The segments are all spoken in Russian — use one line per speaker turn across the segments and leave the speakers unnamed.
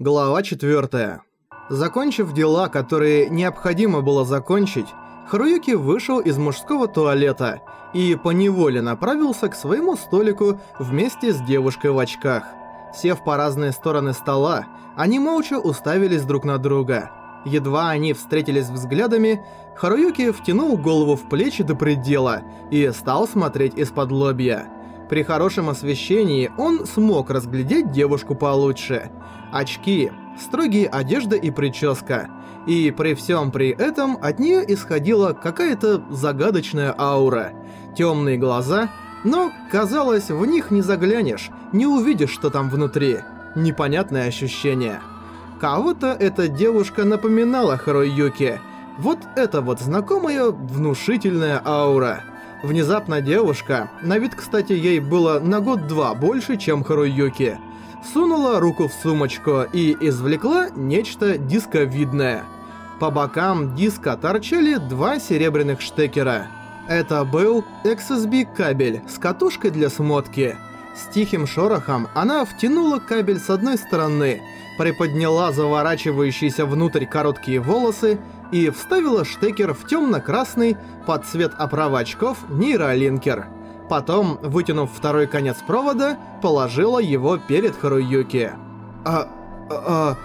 Глава 4. Закончив дела, которые необходимо было закончить, Харуюки вышел из мужского туалета и поневоле направился к своему столику вместе с девушкой в очках. Сев по разные стороны стола, они молча уставились друг на друга. Едва они встретились взглядами, Харуюки втянул голову в плечи до предела и стал смотреть из-под лобья. При хорошем освещении он смог разглядеть девушку получше. Очки, строгие одежда и прическа. И при всем при этом от нее исходила какая-то загадочная аура. Темные глаза, но, казалось, в них не заглянешь, не увидишь, что там внутри. Непонятное ощущение. Кого-то эта девушка напоминала Харуюки. Вот это вот знакомая внушительная аура. Внезапно девушка, на вид, кстати, ей было на год-два больше, чем Харуюки, сунула руку в сумочку и извлекла нечто дисковидное. По бокам диска торчали два серебряных штекера. Это был XSB кабель с катушкой для смотки. С тихим шорохом она втянула кабель с одной стороны, приподняла заворачивающиеся внутрь короткие волосы и вставила штекер в темно-красный под цвет оправы очков нейролинкер. Потом, вытянув второй конец провода, положила его перед Харуюки. А... а...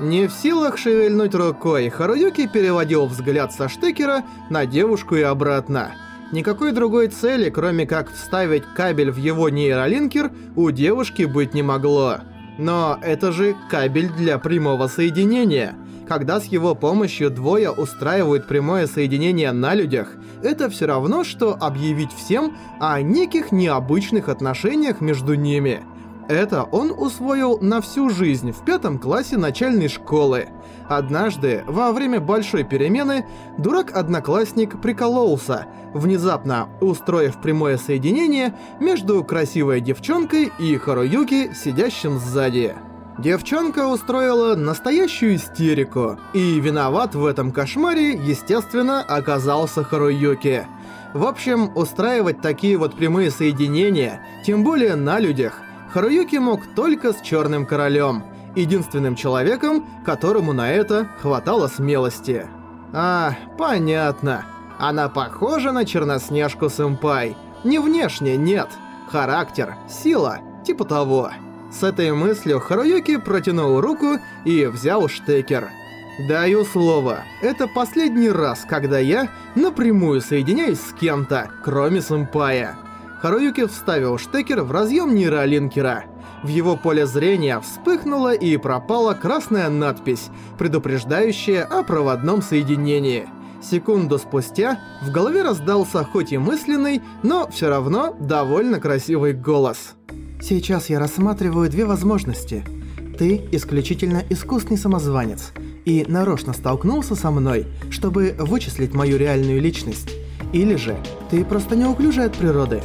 Не в силах шевельнуть рукой, Харуюки переводил взгляд со штекера на девушку и обратно. Никакой другой цели, кроме как вставить кабель в его нейролинкер, у девушки быть не могло. Но это же кабель для прямого соединения – когда с его помощью двое устраивают прямое соединение на людях, это все равно, что объявить всем о неких необычных отношениях между ними. Это он усвоил на всю жизнь в пятом классе начальной школы. Однажды, во время большой перемены, дурак-одноклассник прикололся, внезапно устроив прямое соединение между красивой девчонкой и Харуюки, сидящим сзади. Девчонка устроила настоящую истерику, и виноват в этом кошмаре, естественно, оказался Харуюки. В общем, устраивать такие вот прямые соединения, тем более на людях, Харуюки мог только с Черным Королем, единственным человеком, которому на это хватало смелости. А, понятно. Она похожа на Черноснежку-сэмпай. Не внешне, нет. Характер, сила, типа того. С этой мыслью Харуюки протянул руку и взял штекер. Даю слово, это последний раз, когда я напрямую соединяюсь с кем-то, кроме сэмпая. Харуюки вставил штекер в разъем нейролинкера. В его поле зрения вспыхнула и пропала красная надпись, предупреждающая о проводном соединении. Секунду спустя в голове раздался хоть и мысленный, но все равно довольно красивый голос.
Сейчас я рассматриваю две возможности. Ты исключительно искусный самозванец и нарочно столкнулся со мной, чтобы вычислить мою реальную личность. Или же ты просто неуклюжий от природы.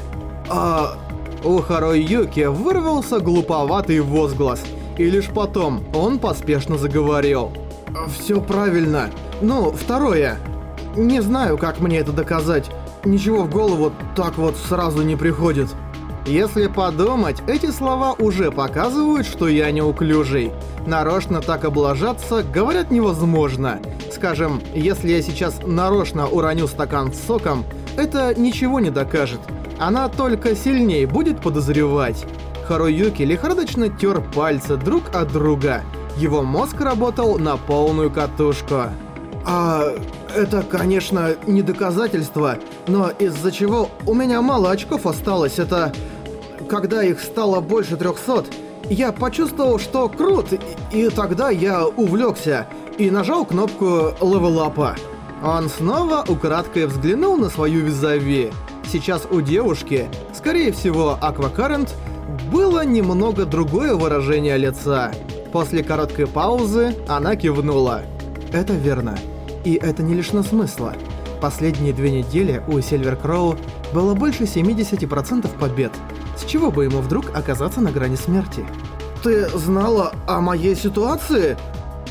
А... У Юки вырвался глуповатый возглас, и лишь потом он поспешно заговорил. «Всё правильно. Ну, второе. Не знаю, как мне это доказать. Ничего в голову так вот сразу не приходит». Если подумать, эти слова уже показывают, что я неуклюжий. Нарочно так облажаться, говорят, невозможно. Скажем, если я сейчас нарочно уроню стакан с соком, это ничего не докажет. Она только сильнее будет подозревать. Харуюки лихорадочно тер пальцы друг от друга. Его мозг работал на полную катушку. А это, конечно, не доказательство, но из-за чего у меня мало очков осталось, это когда их стало больше 300, я почувствовал, что крут, и тогда я увлекся и нажал кнопку левелапа. Он снова украдкой взглянул на свою визави. Сейчас у девушки, скорее всего, Аквакарент, было немного другое выражение лица. После короткой паузы она кивнула.
Это верно. И это не лишено смысла. Последние две недели у Сильвер Кроу было больше 70% побед. С чего бы ему вдруг оказаться на грани смерти?
«Ты знала о моей ситуации?»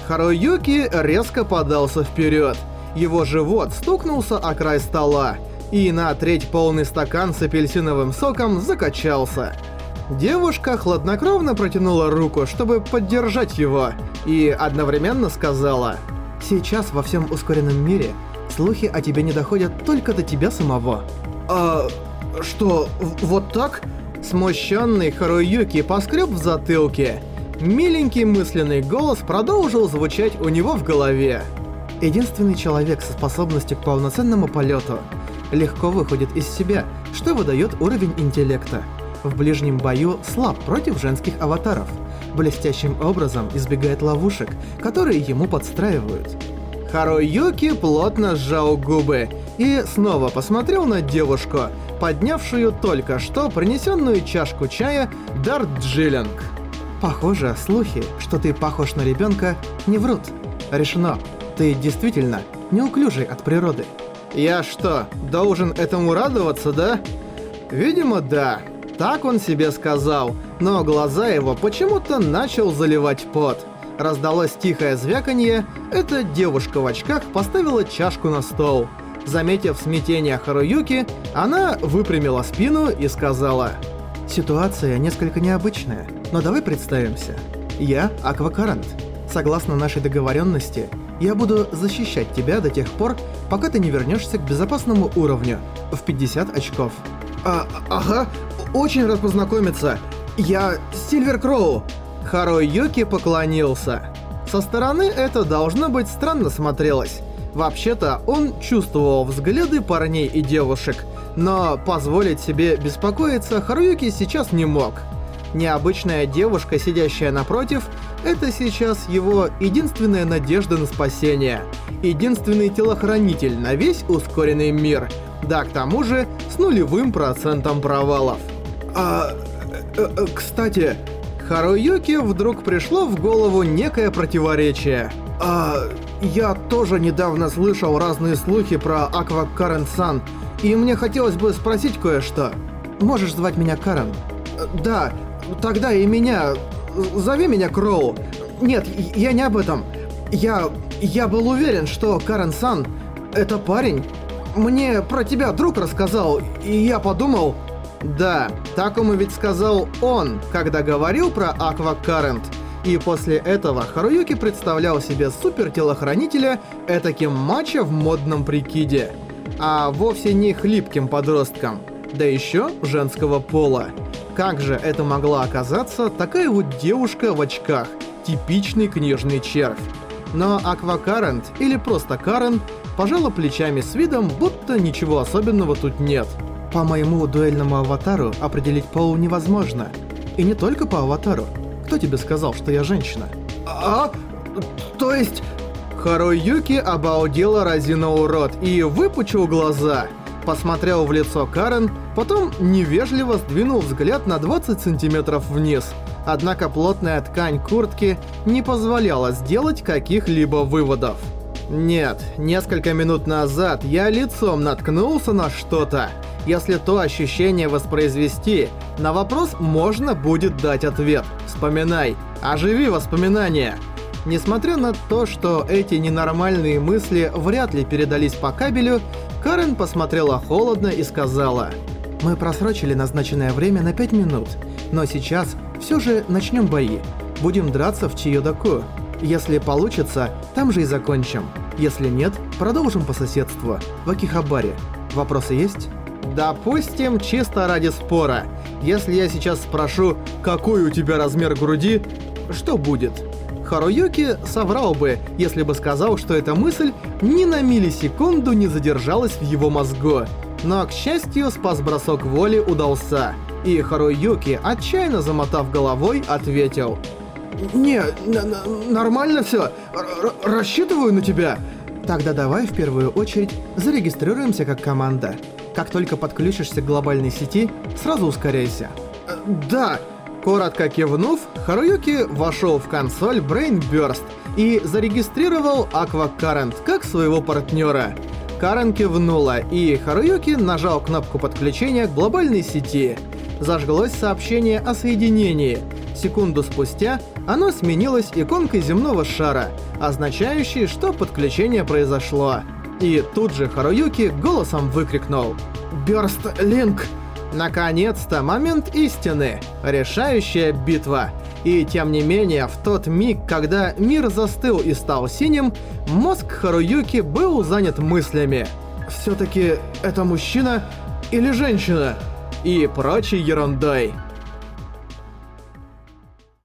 Харуюки резко подался вперед. Его живот стукнулся о край стола, и на треть полный стакан с апельсиновым соком закачался. Девушка хладнокровно протянула руку, чтобы поддержать его, и одновременно сказала
«Сейчас во всем ускоренном мире слухи о тебе не доходят только до тебя самого».
«А что, вот так?» Смущенный Харуюки поскреб в затылке. Миленький мысленный голос продолжил звучать у него в голове.
Единственный человек со способностью к полноценному полету легко выходит из себя, что выдает уровень интеллекта. В ближнем бою слаб против женских аватаров. Блестящим образом избегает ловушек, которые ему подстраивают.
Харуюки плотно сжал губы и снова посмотрел на девушку, поднявшую только что принесенную чашку чая Дарт Джилинг.
Похоже, слухи, что ты похож на ребенка, не врут. Решено. Ты действительно неуклюжий от природы.
Я что, должен этому радоваться, да? Видимо, да. Так он себе сказал, но глаза его почему-то начал заливать пот. Раздалось тихое звяканье, эта девушка в очках поставила чашку на стол. Заметив смятение Харуюки, она выпрямила спину и сказала
«Ситуация несколько необычная, но давай представимся. Я Аквакарант. Согласно нашей договоренности, я буду защищать тебя до тех пор, пока ты не вернешься к безопасному уровню в 50 очков.
А, ага, очень рад познакомиться. Я Сильвер Кроу. Харой Юки поклонился. Со стороны это должно быть странно смотрелось. Вообще-то он чувствовал взгляды парней и девушек, но позволить себе беспокоиться Харуюки сейчас не мог. Необычная девушка, сидящая напротив, это сейчас его единственная надежда на спасение. Единственный телохранитель на весь ускоренный мир. Да, к тому же, с нулевым процентом провалов. А, э, э, кстати, Харуюки вдруг пришло в голову некое противоречие. А, я тоже недавно слышал разные слухи про Аква Карен Сан, и мне хотелось бы спросить кое-что.
Можешь звать меня Карен?
Да, Тогда и меня... Зови меня Кроу. Нет, я не об этом. Я... Я был уверен, что Карен Сан — это парень. Мне про тебя друг рассказал, и я подумал... Да, такому ведь сказал он, когда говорил про Аква Карент. И после этого Харуюки представлял себе супер-телохранителя этаким мачо в модном прикиде. А вовсе не хлипким подростком. Да еще женского пола. Как же это могла оказаться такая вот девушка в очках, типичный книжный червь? Но Аквакарент или просто Карен пожала плечами с видом, будто ничего особенного тут нет.
По моему дуэльному аватару определить пол невозможно. И не только по аватару. Кто тебе сказал, что я женщина?
А? То есть... Харой Юки обалдела разинул рот и выпучил глаза – посмотрел в лицо Карен, потом невежливо сдвинул взгляд на 20 сантиметров вниз. Однако плотная ткань куртки не позволяла сделать каких-либо выводов. Нет, несколько минут назад я лицом наткнулся на что-то. Если то ощущение воспроизвести, на вопрос можно будет дать ответ. Вспоминай. Оживи воспоминания. Несмотря на то, что эти ненормальные мысли вряд ли передались по кабелю, Карен посмотрела холодно и сказала,
«Мы просрочили назначенное время на 5 минут, но сейчас все же начнем бои. Будем драться в Чиёдаку. Если получится, там же и закончим. Если нет, продолжим по соседству, в Акихабаре. Вопросы есть?»
Допустим, чисто ради спора. Если я сейчас спрошу, какой у тебя размер груди, что будет? Харуюки соврал бы, если бы сказал, что эта мысль ни на миллисекунду не задержалась в его мозгу. Но, к счастью, спас-бросок воли удался. И Харуюки, отчаянно замотав головой, ответил. «Не, нормально все. Рассчитываю на тебя».
Тогда давай в первую очередь зарегистрируемся как команда. Как только подключишься к глобальной сети, сразу ускоряйся.
«Да, Коротко кивнув, Харуюки вошел в консоль Brain Burst и зарегистрировал Aqua Current как своего партнера. Карен кивнула, и Харуюки нажал кнопку подключения к глобальной сети. Зажглось сообщение о соединении. Секунду спустя оно сменилось иконкой земного шара, означающей, что подключение произошло. И тут же Харуюки голосом выкрикнул «Burst Link!» Наконец-то момент истины. Решающая битва. И тем не менее, в тот миг, когда мир застыл и стал синим, мозг Харуюки был занят мыслями.
«Всё-таки это мужчина или женщина?»
И прочей ерундой.